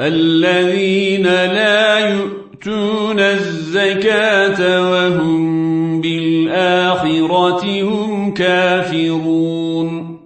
الذين لا يؤتون الزكاة وهم بالآخرة هم كافرون.